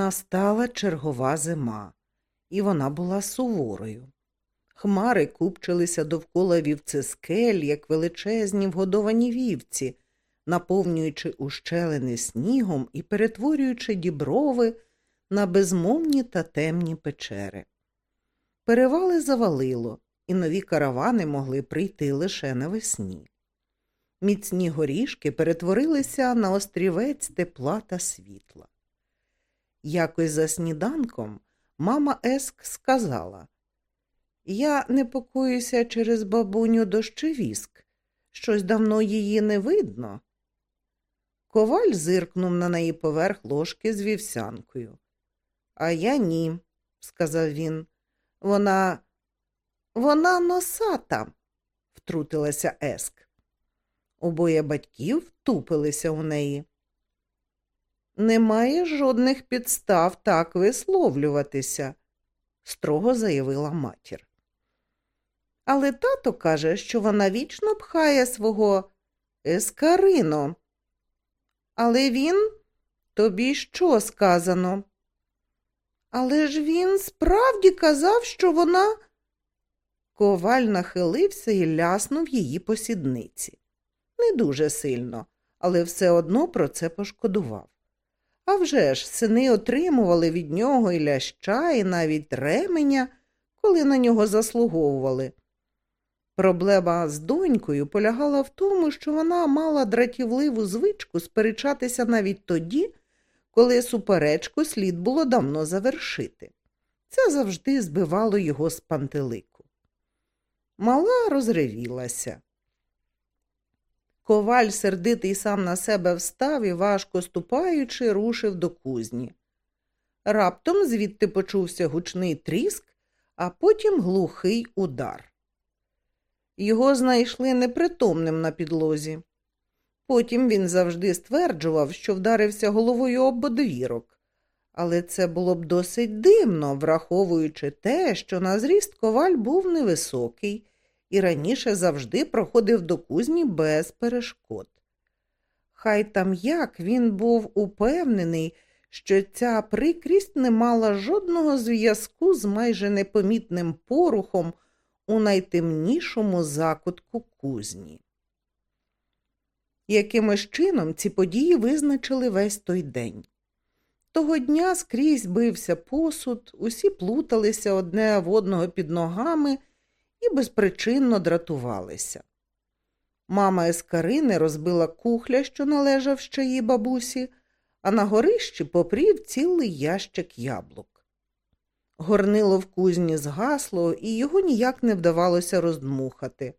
Настала чергова зима, і вона була суворою. Хмари купчилися довкола вівцескель, як величезні вгодовані вівці, наповнюючи ущелини снігом і перетворюючи діброви на безмовні та темні печери. Перевали завалило, і нові каравани могли прийти лише навесні. Міцні горішки перетворилися на острівець тепла та світла. Якось за сніданком мама Еск сказала Я непокоюся через бабуню дощевіск. Щось давно її не видно. Коваль зиркнув на неї поверх ложки з вівсянкою. А я ні, сказав він. Вона вона носата, втрутилася Еск. Обоє батьків втупилися у неї. Немає жодних підстав так висловлюватися, строго заявила матір. Але тато каже, що вона вічно пхає свого ескарино. Але він тобі що сказано? Але ж він справді казав, що вона. Коваль нахилився і ляснув її по сідниці. Не дуже сильно, але все одно про це пошкодував. А вже ж сини отримували від нього і ляща, і навіть ременя, коли на нього заслуговували. Проблема з донькою полягала в тому, що вона мала дратівливу звичку сперечатися навіть тоді, коли суперечку слід було давно завершити. Це завжди збивало його з пантелику. Мала розревілася. Коваль, сердитий сам на себе встав і, важко ступаючи, рушив до кузні. Раптом звідти почувся гучний тріск, а потім глухий удар. Його знайшли непритомним на підлозі. Потім він завжди стверджував, що вдарився головою об одвірок. Але це було б досить дивно, враховуючи те, що на зріст коваль був невисокий і раніше завжди проходив до кузні без перешкод. Хай там як він був упевнений, що ця прикрість не мала жодного зв'язку з майже непомітним порухом у найтемнішому закутку кузні. Якимось чином ці події визначили весь той день. Того дня скрізь бився посуд, усі плуталися одне в одного під ногами і безпричинно дратувалися. Мама Ескарини розбила кухля, що належав ще її бабусі, а на горищі попрів цілий ящик яблук. Горнило в кузні згасло, і його ніяк не вдавалося роздмухати.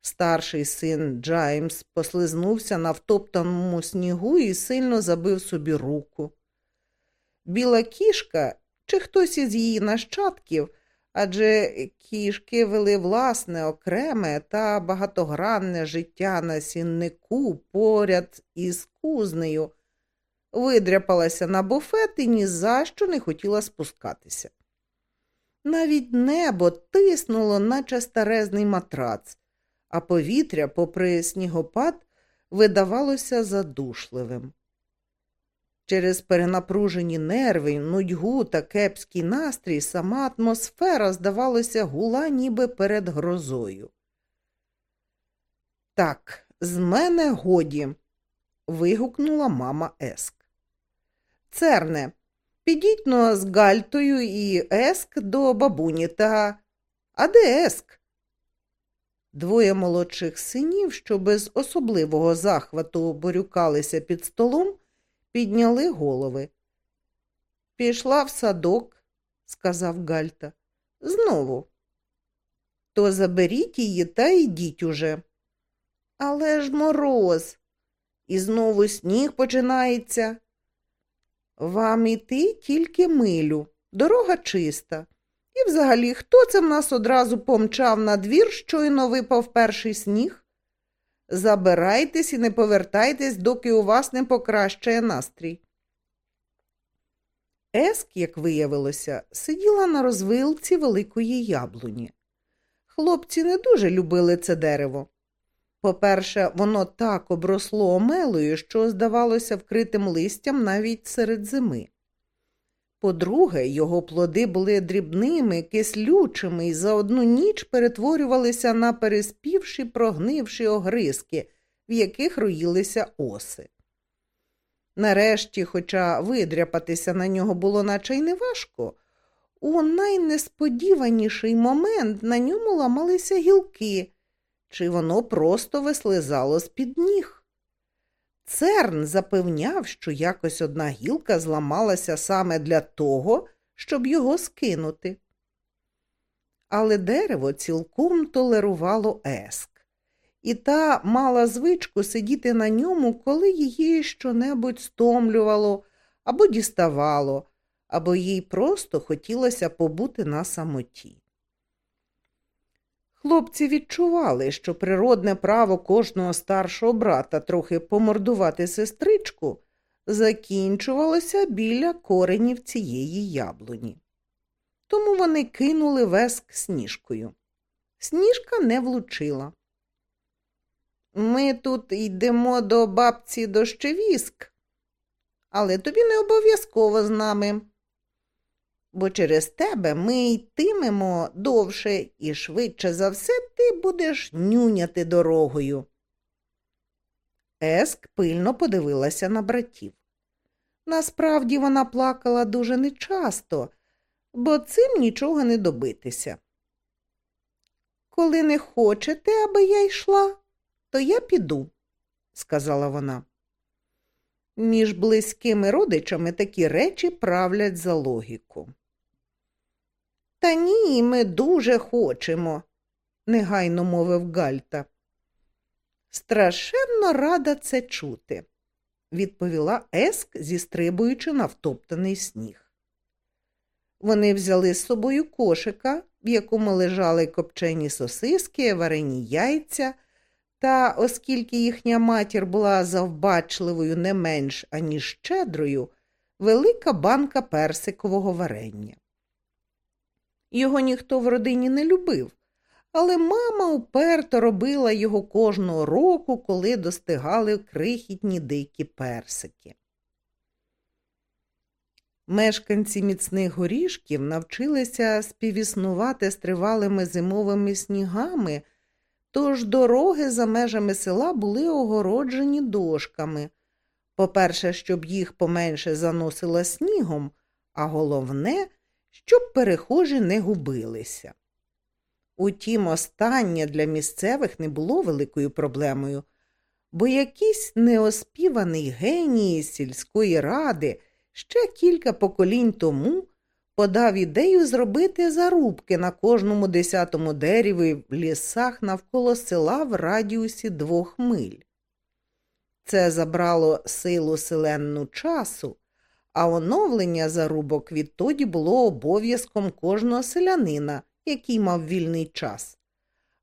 Старший син Джаймс послизнувся на втоптаному снігу і сильно забив собі руку. Біла кішка чи хтось із її нащадків, адже кішки вели власне окреме та багатогранне життя на сіннику поряд із кузнею, видряпалася на буфет і ні за що не хотіла спускатися. Навіть небо тиснуло, наче старезний матрац а повітря, попри снігопад, видавалося задушливим. Через перенапружені нерви, нудьгу та кепський настрій сама атмосфера, здавалося, гула ніби перед грозою. Так, з мене годі. вигукнула мама Еск. Церне, підіть но з Гальтою і Еск до бабуні та. А де Еск? Двоє молодших синів, що без особливого захвату борюкалися під столом, підняли голови. Пішла в садок, сказав Гальта. Знову. То заберіть її та йдіть уже. Але ж мороз. І знову сніг починається. Вам іти тільки милю, дорога чиста. І взагалі, хто це в нас одразу помчав на двір, щойно випав перший сніг? Забирайтесь і не повертайтесь, доки у вас не покращає настрій. Еск, як виявилося, сиділа на розвилці великої яблуні. Хлопці не дуже любили це дерево. По-перше, воно так обросло омелою, що здавалося вкритим листям навіть серед зими. По-друге, його плоди були дрібними, кислючими і за одну ніч перетворювалися на переспівші, прогнивші огризки, в яких роїлися оси. Нарешті, хоча видряпатися на нього було наче й неважко, у найнесподіваніший момент на ньому ламалися гілки, чи воно просто вислизало з-під ніг. Церн запевняв, що якось одна гілка зламалася саме для того, щоб його скинути. Але дерево цілком толерувало еск, і та мала звичку сидіти на ньому, коли її щонебудь стомлювало або діставало, або їй просто хотілося побути на самоті. Хлопці відчували, що природне право кожного старшого брата трохи помордувати сестричку закінчувалося біля коренів цієї яблуні. Тому вони кинули веск сніжкою. Сніжка не влучила. Ми тут йдемо до бабці дощевіск, але тобі не обов'язково з нами бо через тебе ми йтимемо довше і швидше за все ти будеш нюняти дорогою. Еск пильно подивилася на братів. Насправді вона плакала дуже нечасто, бо цим нічого не добитися. Коли не хочете, аби я йшла, то я піду, сказала вона. Між близькими родичами такі речі правлять за логіку. Та ні, ми дуже хочемо, негайно мовив Гальта. Страшенно рада це чути, відповіла Еск, зістрибуючи на втоптаний сніг. Вони взяли з собою кошика, в якому лежали копчені сосиски, варені яйця, та, оскільки їхня матір була завбачливою не менш аніж щедрою, велика банка персикового варення. Його ніхто в родині не любив, але мама уперто робила його кожного року, коли достигали крихітні дикі персики. Мешканці міцних горішків навчилися співіснувати з тривалими зимовими снігами, тож дороги за межами села були огороджені дошками. По-перше, щоб їх поменше заносило снігом, а головне – щоб перехожі не губилися. Утім, останнє для місцевих не було великою проблемою, бо якийсь неоспіваний геній сільської ради ще кілька поколінь тому подав ідею зробити зарубки на кожному десятому дереві в лісах навколо села в радіусі двох миль. Це забрало силу селенну часу, а оновлення зарубок відтоді було обов'язком кожного селянина, який мав вільний час.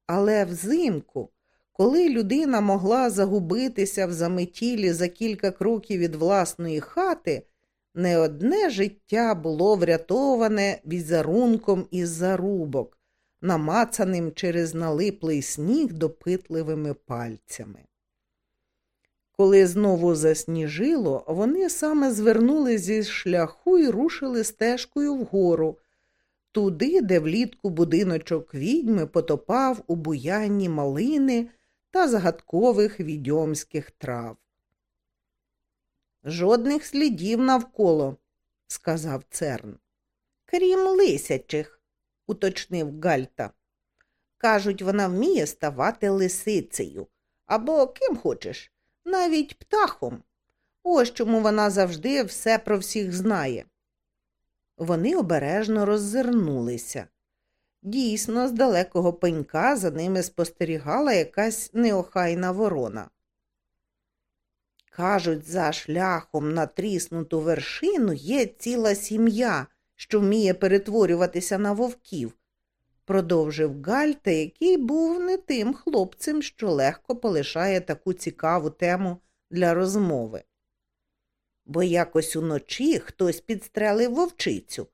Але взимку, коли людина могла загубитися в заметілі за кілька кроків від власної хати, не одне життя було врятоване візерунком із зарубок, намацаним через налиплий сніг допитливими пальцями. Коли знову засніжило, вони саме звернули зі шляху і рушили стежкою вгору, туди, де влітку будиночок відьми потопав у буянні малини та загадкових відьомських трав. Жодних слідів навколо, сказав церн. Крім лисячих, уточнив Гальта. Кажуть, вона вміє ставати лисицею або ким хочеш навіть птахом. Ось чому вона завжди все про всіх знає. Вони обережно роззирнулися. Дійсно, з далекого пенька за ними спостерігала якась неохайна ворона. Кажуть, за шляхом на тріснуту вершину є ціла сім'я, що вміє перетворюватися на вовків, продовжив Гальта, який був не тим хлопцем, що легко полишає таку цікаву тему для розмови. Бо якось уночі хтось підстрелив вовчицю,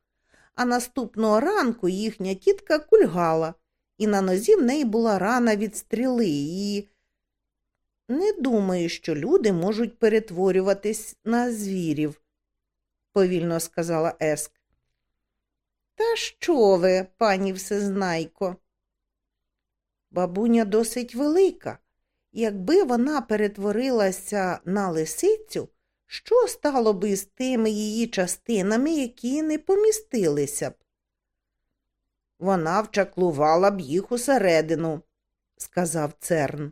а наступного ранку їхня тітка кульгала, і на нозі в неї була рана від стріли, і не думаю, що люди можуть перетворюватись на звірів, повільно сказала Еск. Та що ви, пані всезнайко? Бабуня досить велика. Якби вона перетворилася на лисицю, що стало би з тими її частинами, які не помістилися б? Вона вчаклувала б їх усередину, сказав Церн.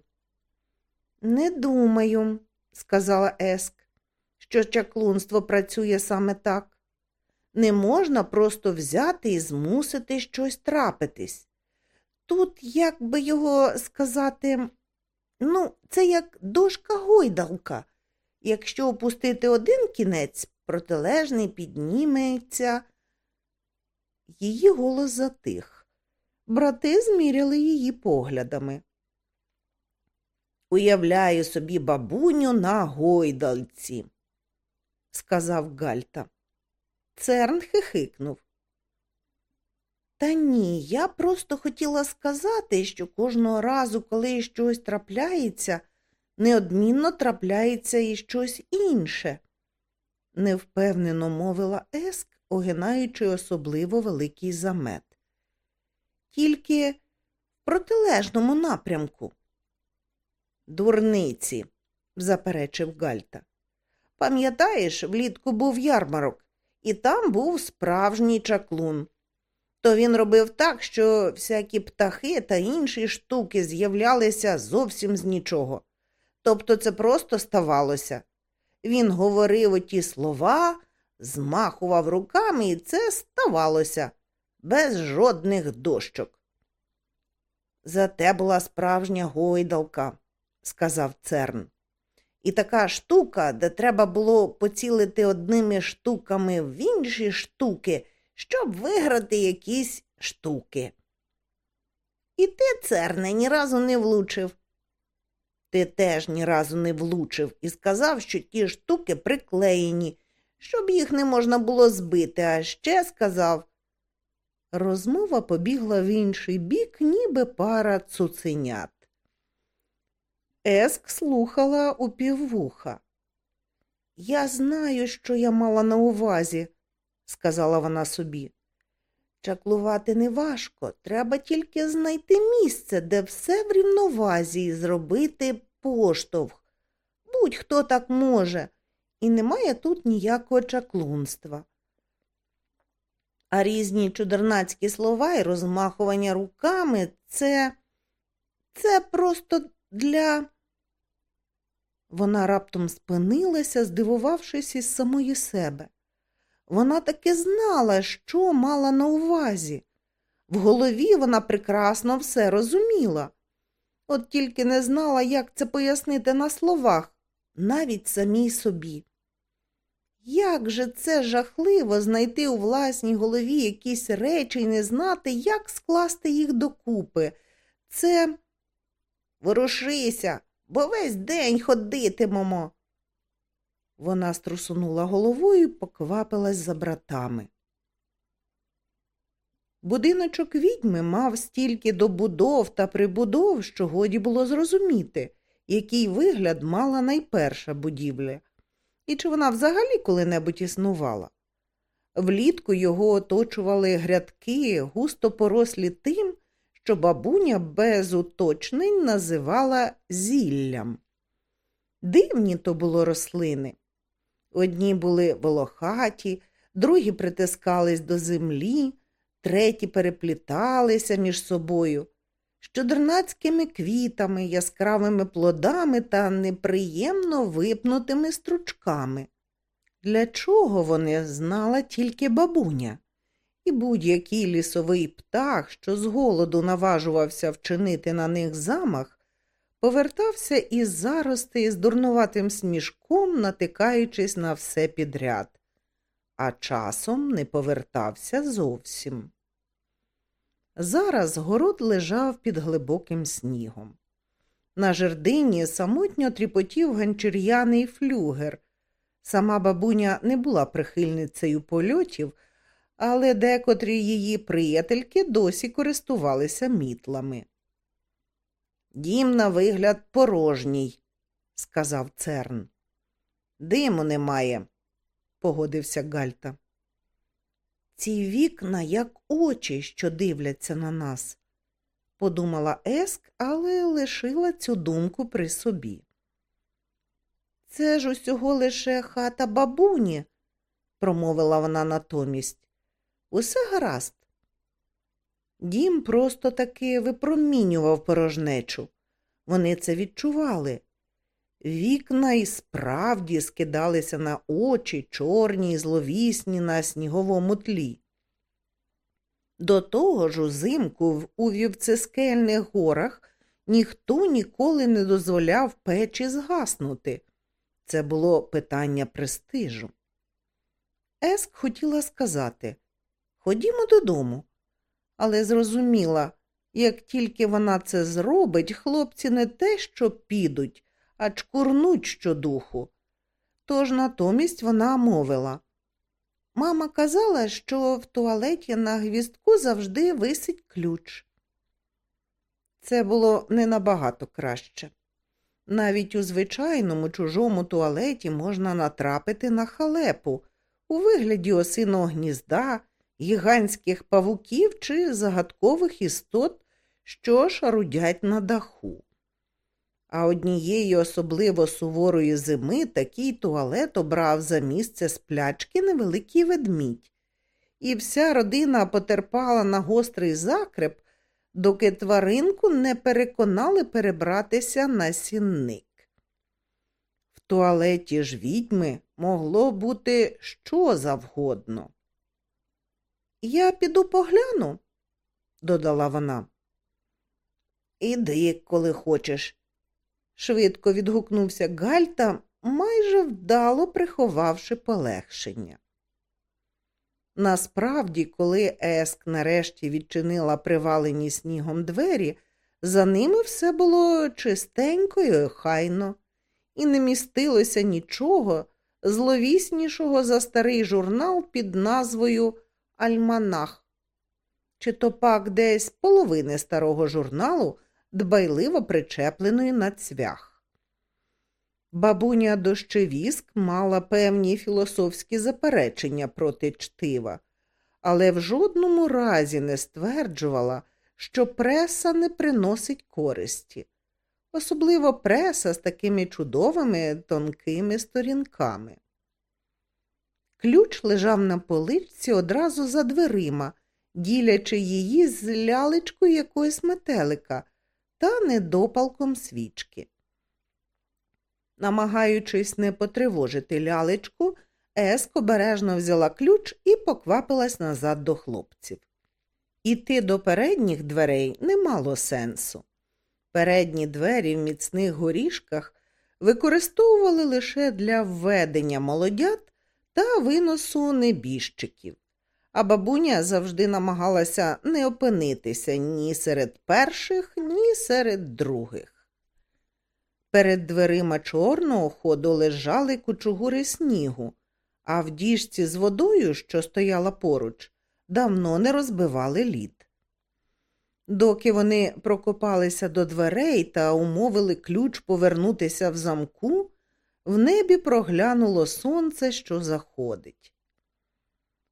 Не думаю, сказала Еск, що чаклунство працює саме так. Не можна просто взяти і змусити щось трапитись. Тут, як би його сказати, ну, це як дошка гойдалка. Якщо опустити один кінець, протилежний підніметься. Її голос затих. Брати зміряли її поглядами. Уявляю собі бабуню на гойдалці, сказав Гальта. Церн хихикнув. Та ні, я просто хотіла сказати, що кожного разу, коли щось трапляється, неодмінно трапляється і щось інше, невпевнено мовила Еск, огинаючи особливо великий замет. Тільки в протилежному напрямку. Дурниці, заперечив Гальта. Пам'ятаєш, влітку був ярмарок, і там був справжній чаклун. То він робив так, що всякі птахи та інші штуки з'являлися зовсім з нічого. Тобто це просто ставалося. Він говорив оті слова, змахував руками, і це ставалося без жодних дощок. Зате була справжня гойдалка, сказав Церн. І така штука, де треба було поцілити одними штуками в інші штуки, щоб виграти якісь штуки. І ти, Церне, ні разу не влучив. Ти теж ні разу не влучив і сказав, що ті штуки приклеєні, щоб їх не можна було збити, а ще сказав. Розмова побігла в інший бік, ніби пара цуценят. Еск слухала у піввуха. Я знаю, що я мала на увазі, сказала вона собі. Чаклувати не важко, треба тільки знайти місце, де все в рівновазі і зробити поштовх. Будь-хто так може, і немає тут ніякого чаклунства. А різні чудернацькі слова і розмахування руками це це просто для. Вона раптом спинилася, здивувавшись із самої себе. Вона таки знала, що мала на увазі. В голові вона прекрасно все розуміла, от тільки не знала, як це пояснити на словах, навіть самій собі. Як же це жахливо знайти у власній голові якісь речі і не знати, як скласти їх докупи. Це ворушися, бо весь день ходитимемо. Вона струсунула головою і поквапилась за братами. Будиночок відьми мав стільки добудов та прибудов, що годі було зрозуміти, який вигляд мала найперша будівля, і чи вона взагалі коли-небудь існувала. Влітку його оточували грядки, густо порослі тим, що бабуня без уточнень називала зіллям. Дивні то було рослини. Одні були волохаті, другі притискались до землі, треті перепліталися між собою, з чудернацькими квітами, яскравими плодами та неприємно випнутими стручками. Для чого вони знала тільки бабуня, і будь-який лісовий птах, що з голоду наважувався вчинити на них замах, повертався із зарости з дурнуватим смішком, натикаючись на все підряд, а часом не повертався зовсім. Зараз город лежав під глибоким снігом. На жердині самотньо тріпотів ганчір'яний флюгер. Сама бабуня не була прихильницею польотів, але декотрі її приятельки досі користувалися мітлами. Дім, на вигляд, порожній, сказав Церн. Диму немає, погодився Гальта. Ці вікна, як очі, що дивляться на нас, подумала Еск, але лишила цю думку при собі. Це ж усього лише хата бабуні, промовила вона натомість. Усе гаразд. Дім просто таки випромінював порожнечу. Вони це відчували. Вікна і справді скидалися на очі, чорні й зловісні на сніговому тлі. До того ж, узимку у вівцескельних горах ніхто ніколи не дозволяв печі згаснути. Це було питання престижу. Еск хотіла сказати Ходімо додому, але зрозуміла, як тільки вона це зробить, хлопці не те, що підуть, а чкурнуть щодуху. Тож натомість вона мовила Мама казала, що в туалеті на гвіздку завжди висить ключ. Це було не набагато краще. Навіть у звичайному чужому туалеті можна натрапити на халепу у вигляді осиного гнізда, гігантських павуків чи загадкових істот, що шарудять на даху. А однієї особливо суворої зими такий туалет обрав за місце сплячки невеликий ведмідь, і вся родина потерпала на гострий закреп, доки тваринку не переконали перебратися на сінник. В туалеті ж відьми могло бути що завгодно. Я піду погляну, додала вона. Іди, коли хочеш, швидко відгукнувся Гальта, майже вдало приховавши полегшення. Насправді, коли Еск нарешті відчинила привалені снігом двері, за ними все було чистенько і охайно, і не містилося нічого зловіснішого за старий журнал під назвою Альманах. Чи то пак десь половини старого журналу дбайливо причепленої на цвях. Бабуня дощевіск мала певні філософські заперечення проти чтива, але в жодному разі не стверджувала, що преса не приносить користі, особливо преса з такими чудовими тонкими сторінками. Ключ лежав на поличці одразу за дверима, ділячи її з лялечкою якогось метелика та недопалком свічки. Намагаючись не потривожити лялечку, Еск обережно взяла ключ і поквапилась назад до хлопців. Іти до передніх дверей не мало сенсу. Передні двері в міцних горішках використовували лише для введення молодят та виносу небіжчиків, а бабуня завжди намагалася не опинитися ні серед перших, ні серед других. Перед дверима чорного ходу лежали кучугури снігу, а в діжці з водою, що стояла поруч, давно не розбивали лід. Доки вони прокопалися до дверей та умовили ключ повернутися в замку, в небі проглянуло сонце, що заходить.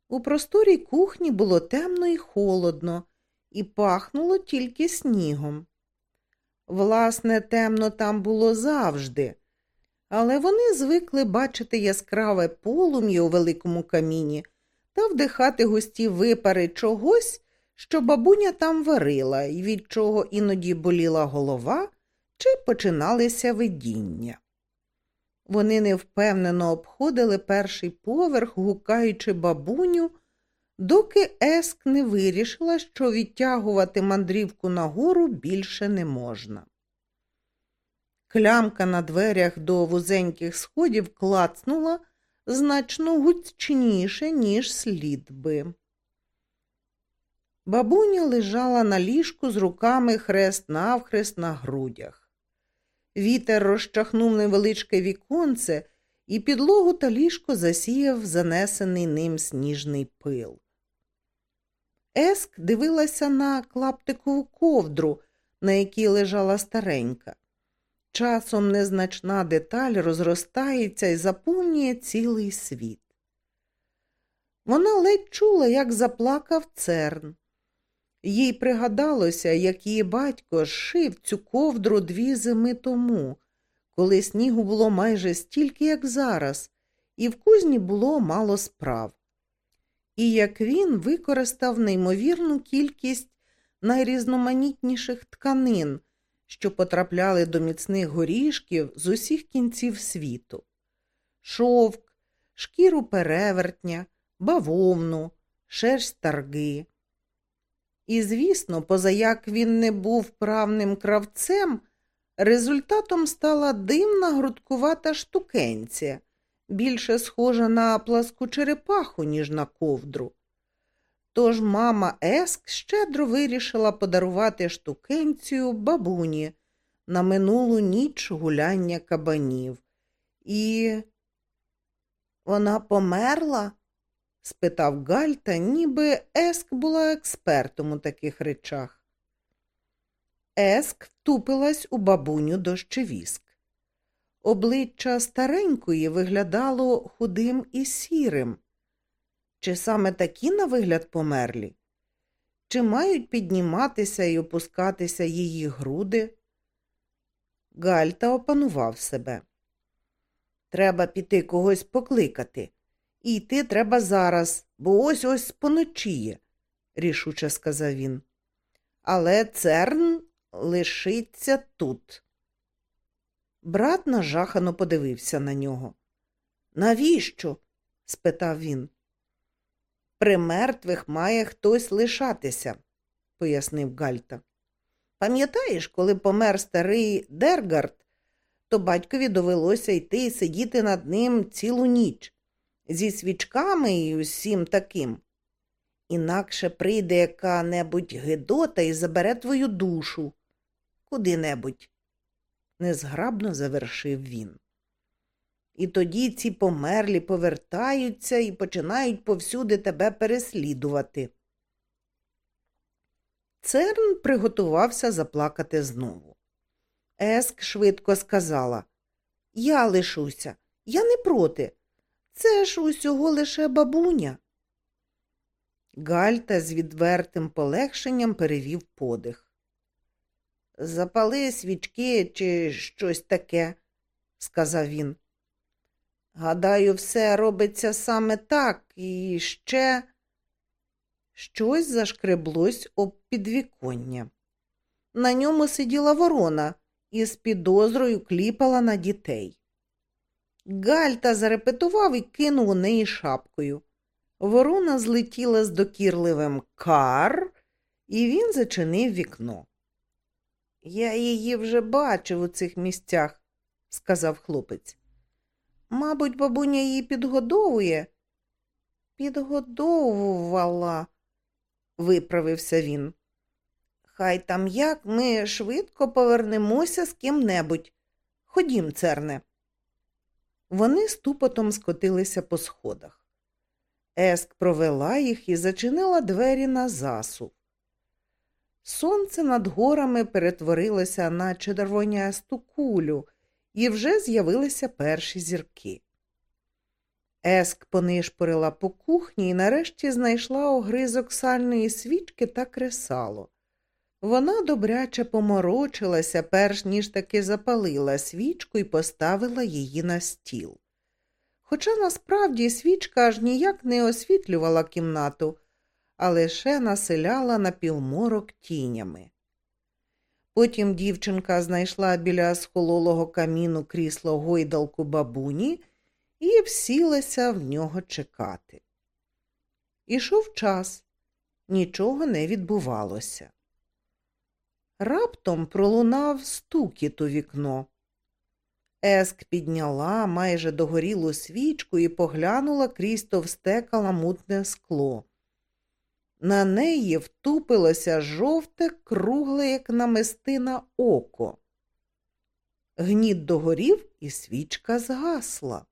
У просторій кухні було темно і холодно, і пахнуло тільки снігом. Власне, темно там було завжди, але вони звикли бачити яскраве полум'я у великому каміні та вдихати густі випари чогось, що бабуня там варила, і від чого іноді боліла голова чи починалися видіння. Вони невпевнено обходили перший поверх, гукаючи бабуню, доки Еск не вирішила, що відтягувати мандрівку нагору більше не можна. Клямка на дверях до вузеньких сходів клацнула значно гучніше, ніж слід би. Бабуня лежала на ліжку з руками хрест навхрест на грудях. Вітер розчахнув невеличке віконце, і підлогу та ліжко засіяв занесений ним сніжний пил. Еск дивилася на клаптикову ковдру, на якій лежала старенька. Часом незначна деталь розростається і заповнює цілий світ. Вона ледь чула, як заплакав церн. Їй пригадалося, як її батько шив цю ковдру дві зими тому, коли снігу було майже стільки, як зараз, і в кузні було мало справ. І як він використав неймовірну кількість найрізноманітніших тканин, що потрапляли до міцних горішків з усіх кінців світу шовк, шкіру перевертня, бавовну, шерсть тарги. І, звісно, позаяк він не був правним кравцем, результатом стала димна грудкувата штукенція, більше схожа на пласку черепаху, ніж на ковдру. Тож мама Еск щедро вирішила подарувати штукенцію бабуні на минулу ніч гуляння кабанів. І вона померла? Спитав Гальта, ніби Еск була експертом у таких речах. Еск втупилась у бабуню дощевіск. Обличчя старенької виглядало худим і сірим. Чи саме такі на вигляд померлі? Чи мають підніматися і опускатися її груди? Гальта опанував себе. Треба піти когось покликати. І йти треба зараз, бо ось ось поночіє, рішуче сказав він. Але церн лишиться тут. Брат нажахано подивився на нього. Навіщо? спитав він. При мертвих має хтось лишатися, пояснив Гальта. Пам'ятаєш, коли помер старий Дергард, то батькові довелося йти і сидіти над ним цілу ніч зі свічками і усім таким. Інакше прийде яка небудь гидота і забере твою душу куди-небудь, незграбно завершив він. І тоді ці померлі повертаються і починають повсюди тебе переслідувати. Церн приготувався заплакати знову. Еск швидко сказала Я лишуся, я не проти. Це ж усього лише бабуня. Гальта з відвертим полегшенням перевів подих. Запали свічки чи щось таке, сказав він. Гадаю, все робиться саме так і ще щось зашкреблось об підвіконня. На ньому сиділа ворона і з підозрою кліпала на дітей. Гальта зарепетував і кинув у неї шапкою. Ворона злетіла з докірливим кар, і він зачинив вікно. Я її вже бачив у цих місцях, сказав хлопець. Мабуть, бабуня її підгодовує. Підгодовувала, виправився він. Хай там як ми швидко повернемося з ким-небудь. Ходім, церне. Вони ступотом скотилися по сходах. Еск провела їх і зачинила двері на засув. Сонце над горами перетворилося на червонясту кулю, і вже з'явилися перші зірки. Еск понишпорила по кухні і нарешті знайшла огризок сальної свічки та кресало. Вона добряче поморочилася, перш ніж таки запалила свічку і поставила її на стіл. Хоча насправді свічка аж ніяк не освітлювала кімнату, а лише населяла напівморок тінями. Потім дівчинка знайшла біля схололого каміну крісло гойдалку бабуні і всілася в нього чекати. Ішов час, нічого не відбувалося. Раптом пролунав стукіт у вікно. Еск підняла майже догорілу свічку і поглянула крізь товсте каламутне скло. На неї втупилося жовте, кругле, як намистина око. Гніт догорів, і свічка згасла.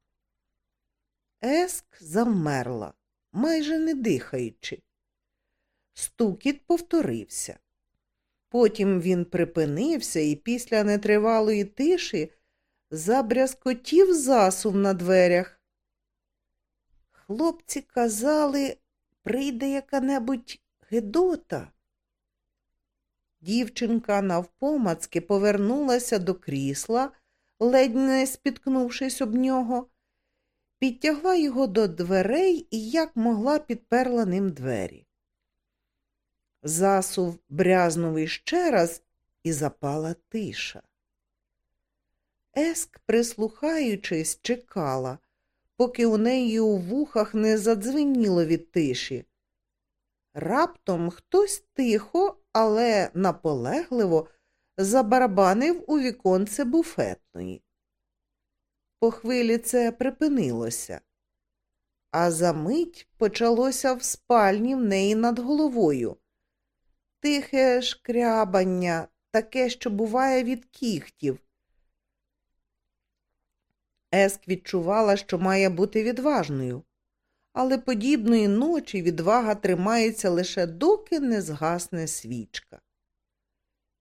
Еск завмерла, майже не дихаючи. Стукіт повторився. Потім він припинився і після нетривалої тиші забрязкотів засув на дверях. Хлопці казали, прийде яка-небудь Гедота. Дівчинка навпомацки повернулася до крісла, ледь не спіткнувшись об нього, підтягла його до дверей і як могла підперла ним двері. Засув брязнув іще раз і запала тиша. Еск, прислухаючись, чекала, поки у неї у вухах не задзвеніло від тиші. Раптом хтось тихо, але наполегливо забарабанив у віконце буфетної. По хвилі це припинилося, а за мить почалося в спальні в неї над головою. Тихе шкрябання, таке, що буває від кіхтів. Еск відчувала, що має бути відважною, але подібної ночі відвага тримається лише доки не згасне свічка.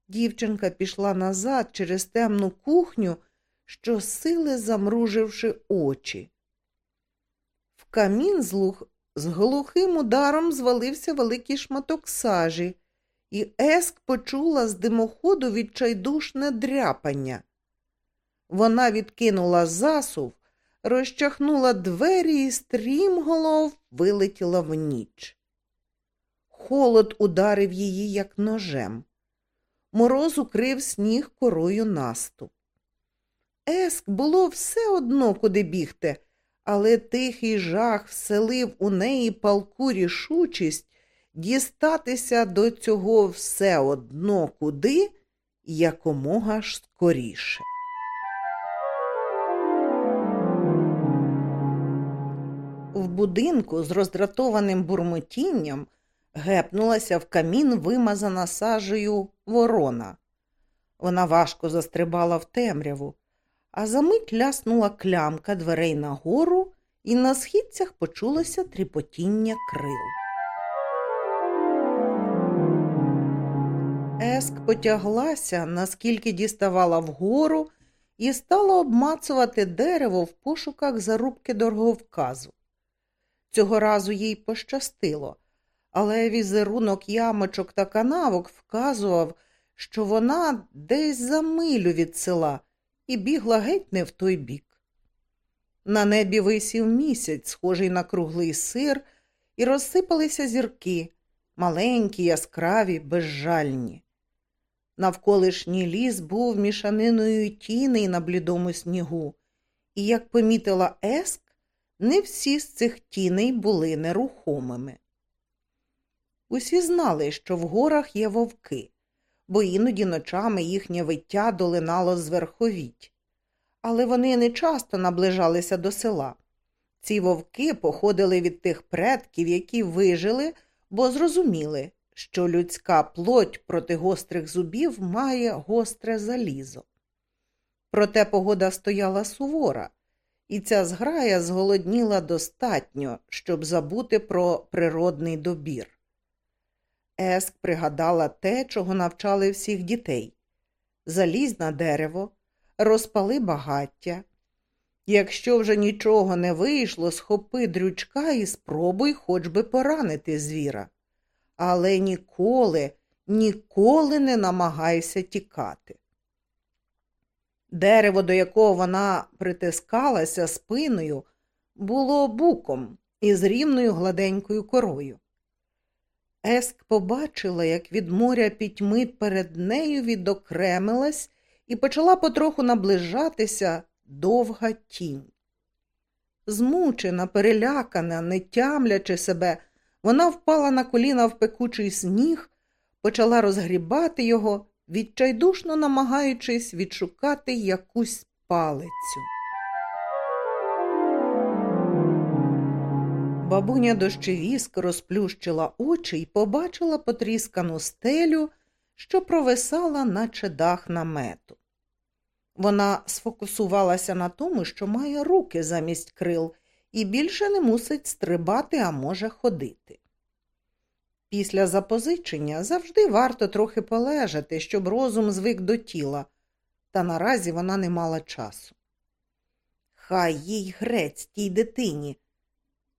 Дівчинка пішла назад через темну кухню, що сили замруживши очі. В камін з, глухим ударом звалився великий шматок сажі, і Еск почула з димоходу відчайдушне дряпання. Вона відкинула засув, розчахнула двері і стрімголов вилетіла в ніч. Холод ударив її, як ножем. Мороз укрив сніг корою наступ. Еск було все одно, куди бігти, але тихий жах вселив у неї палку рішучість дістатися до цього все одно куди якомога ж скоріше. В будинку з роздратованим бурмотінням гепнулася в камін вимазана сажею ворона. Вона важко застрибала в темряву, а за мить ляснула клямка дверей нагору, і на східцях почулося тріпотіння крил. Потяглася, наскільки діставала вгору, і стала обмацувати дерево в пошуках зарубки дороговказу. Цього разу їй пощастило, але візерунок ямочок та канавок вказував, що вона десь за милю від села і бігла геть не в той бік. На небі висів місяць, схожий на круглий сир, і розсипалися зірки, маленькі, яскраві, безжальні. Навколишній ліс був мішаниною тіней на блідому снігу, і, як помітила Еск, не всі з цих тіней були нерухомими. Усі знали, що в горах є вовки, бо іноді ночами їхнє виття долинало з верховіть. Але вони не часто наближалися до села. Ці вовки походили від тих предків, які вижили, бо зрозуміли, що людська плоть проти гострих зубів має гостре залізо. Проте погода стояла сувора, і ця зграя зголодніла достатньо, щоб забути про природний добір. Еск пригадала те, чого навчали всіх дітей залізь на дерево, розпали багаття. Якщо вже нічого не вийшло, схопи дрючка і спробуй хоч би поранити звіра. Але ніколи, ніколи не намагайся тікати. Дерево, до якого вона притискалася спиною, було буком із рівною гладенькою корою. Еск побачила, як від моря пітьми перед нею відокремилась і почала потроху наближатися довга тінь. Змучена, перелякана, не тямлячи себе, вона впала на коліна в пекучий сніг, почала розгрібати його відчайдушно намагаючись відшукати якусь палицю. Бабуня дощевіск розплющила очі і побачила потріскану стелю, що провисала, наче дах намету. Вона сфокусувалася на тому, що має руки замість крил, і більше не мусить стрибати, а може ходити. Після запозичення завжди варто трохи полежати, щоб розум звик до тіла, та наразі вона не мала часу. Хай їй грець тій дитині.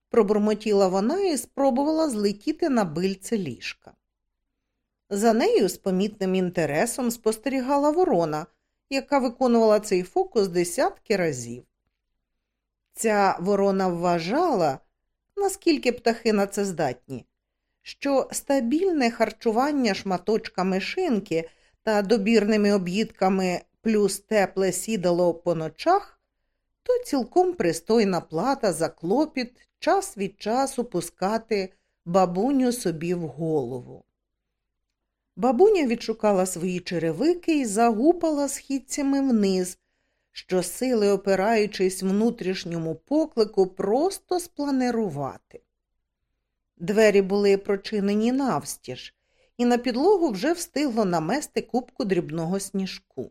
пробурмотіла вона і спробувала злетіти на бильце ліжка. За нею з помітним інтересом спостерігала ворона, яка виконувала цей фокус десятки разів. Ця ворона вважала, наскільки птахи на це здатні, що стабільне харчування шматочками шинки та добірними об'їдками плюс тепле сідало по ночах, то цілком пристойна плата за клопіт час від часу пускати бабуню собі в голову. Бабуня відшукала свої черевики і загупала східцями вниз, що сили, опираючись внутрішньому поклику, просто спланирувати. Двері були прочинені навстіж, і на підлогу вже встигло намести кубку дрібного сніжку.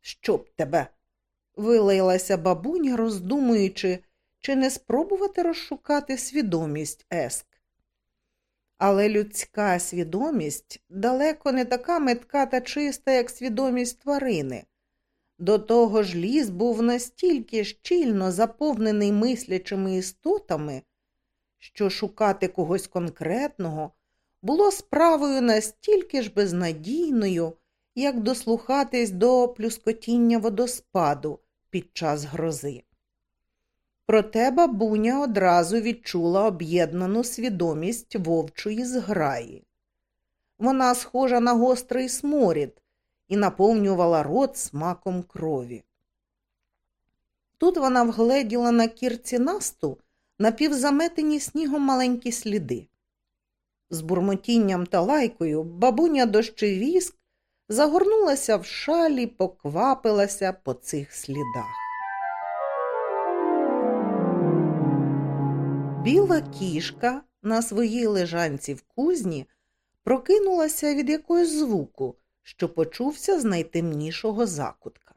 Щоб тебе? вилаялася бабуня, роздумуючи, чи не спробувати розшукати свідомість Еск. Але людська свідомість далеко не така метка та чиста, як свідомість тварини. До того ж ліс був настільки щільно заповнений мислячими істотами, що шукати когось конкретного було справою настільки ж безнадійною, як дослухатись до плюскотіння водоспаду під час грози. Проте бабуня одразу відчула об'єднану свідомість вовчої зграї. Вона схожа на гострий сморід і наповнювала рот смаком крові. Тут вона вгледіла на кірці насту напівзаметені снігом маленькі сліди. З бурмотінням та лайкою бабуня дощевіск загорнулася в шалі, поквапилася по цих слідах. Біла кішка на своїй лежанці в кузні прокинулася від якогось звуку, що почувся з найтемнішого закутка.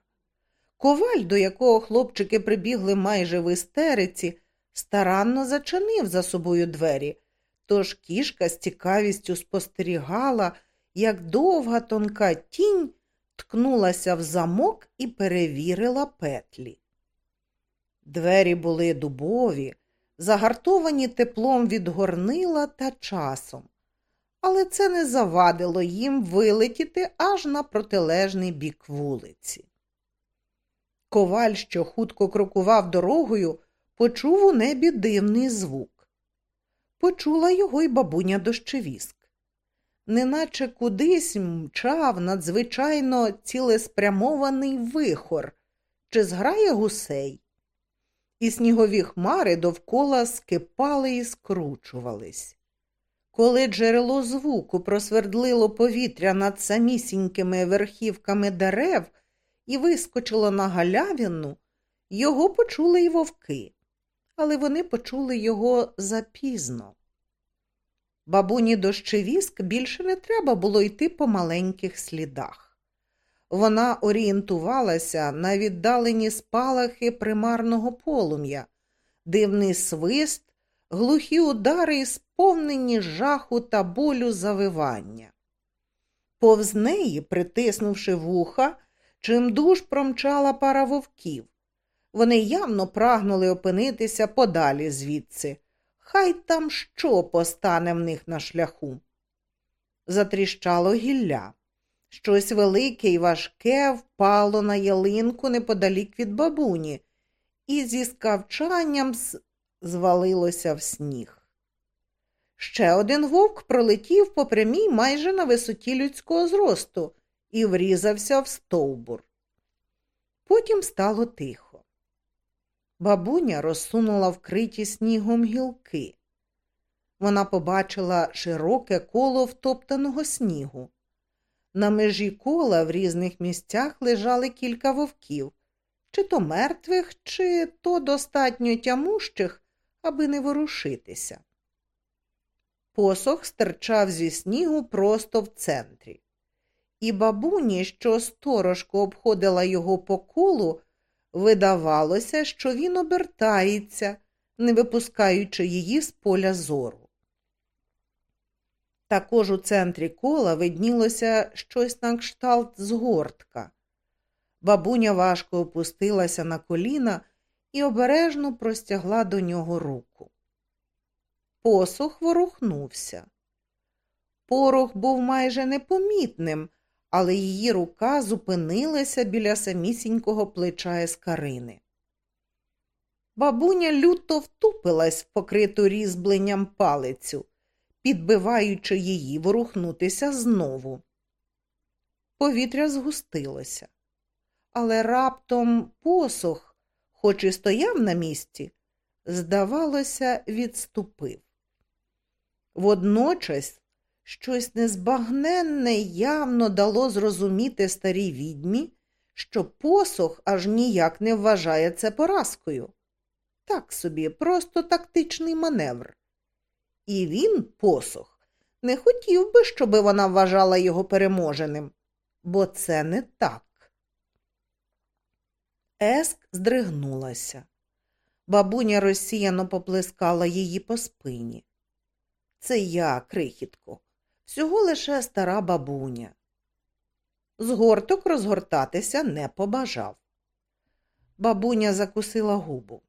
Коваль, до якого хлопчики прибігли майже в істериці, старанно зачинив за собою двері, тож кішка з цікавістю спостерігала, як довга тонка тінь ткнулася в замок і перевірила петлі. Двері були дубові, загартовані теплом від горнила та часом, але це не завадило їм вилетіти аж на протилежний бік вулиці. Коваль, що хутко крокував дорогою, почув у небі дивний звук. Почула його й бабуня дощевіск. Неначе кудись мчав надзвичайно цілеспрямований вихор, чи зграє гусей і снігові хмари довкола скипали і скручувались. Коли джерело звуку просвердлило повітря над самісінькими верхівками дерев і вискочило на галявину, його почули й вовки, але вони почули його запізно. Бабуні дощевіск більше не треба було йти по маленьких слідах. Вона орієнтувалася на віддалені спалахи примарного полум'я, дивний свист, глухі удари і сповнені жаху та болю завивання. Повз неї, притиснувши вуха, чимдуж промчала пара вовків. Вони явно прагнули опинитися подалі звідси. Хай там що постане в них на шляху. Затріщало гілля. Щось велике і важке впало на ялинку неподалік від бабуні, і зі скавчанням звалилося в сніг. Ще один вовк пролетів по прямій майже на висоті людського зросту і врізався в стовбур. Потім стало тихо. Бабуня розсунула вкриті снігом гілки. Вона побачила широке коло втоптаного снігу. На межі кола в різних місцях лежали кілька вовків, чи то мертвих, чи то достатньо тямущих, аби не ворушитися. Посох стирчав зі снігу просто в центрі, і бабуні, що сторожко обходила його по колу, видавалося, що він обертається, не випускаючи її з поля зору. Також у центрі кола виднілося щось на кшталт згортка. Бабуня важко опустилася на коліна і обережно простягла до нього руку. посох ворухнувся. Порох був майже непомітним, але її рука зупинилася біля самісінького плеча ескарини. Бабуня люто втупилась в покриту різьбленням палицю, підбиваючи її ворухнутися знову. Повітря згустилося, але раптом посох, хоч і стояв на місці, здавалося, відступив. Водночас щось незбагненне явно дало зрозуміти старій відьмі, що посох аж ніяк не вважає це поразкою. Так собі, просто тактичний маневр. І він, посох, не хотів би, щоби вона вважала його переможеним, бо це не так. Еск здригнулася. Бабуня розсіяно поплескала її по спині. Це я, крихітко, всього лише стара бабуня. Згорток розгортатися не побажав. Бабуня закусила губу.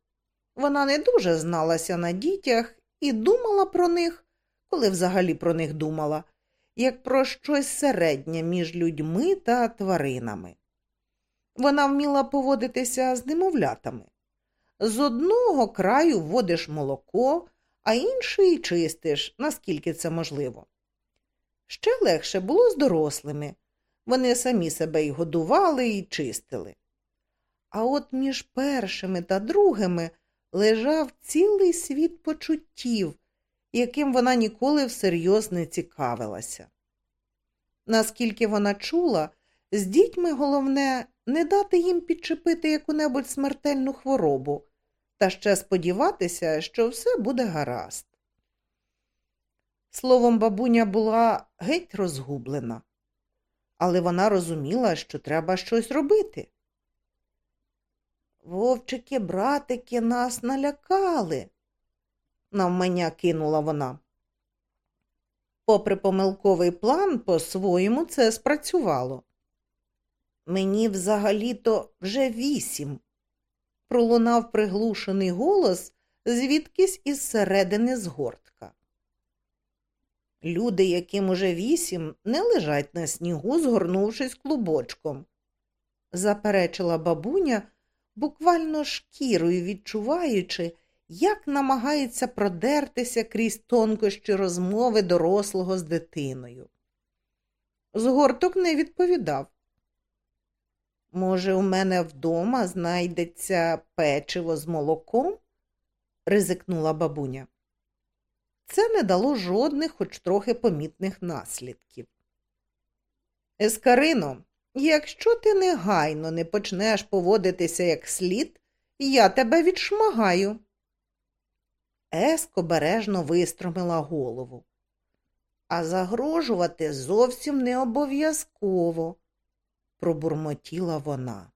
Вона не дуже зналася на дітях і думала про них, коли взагалі про них думала, як про щось середнє між людьми та тваринами. Вона вміла поводитися з немовлятами. З одного краю вводиш молоко, а інший чистиш, наскільки це можливо. Ще легше було з дорослими. Вони самі себе й годували, і чистили. А от між першими та другими лежав цілий світ почуттів, яким вона ніколи всерйоз не цікавилася. Наскільки вона чула, з дітьми головне не дати їм підчепити яку-небудь смертельну хворобу, та ще сподіватися, що все буде гаразд. Словом, бабуня була геть розгублена, але вона розуміла, що треба щось робити. Вовчики, братики, нас налякали, навмання кинула вона. Попри помилковий план, по-своєму це спрацювало. Мені взагалі-то вже вісім, пролунав приглушений голос звідкись із середини згортка. Люди, яким уже вісім, не лежать на снігу, згорнувшись клубочком, заперечила бабуня, буквально шкірою відчуваючи, як намагається продертися крізь тонкощі розмови дорослого з дитиною. Згорток не відповідав. Може, у мене вдома знайдеться печиво з молоком? ризикнула бабуня. Це не дало жодних, хоч трохи помітних наслідків. Ескарино, якщо ти негайно не почнеш поводитися як слід, я тебе відшмагаю. Еск обережно вистромила голову. А загрожувати зовсім не обов'язково, пробурмотіла вона.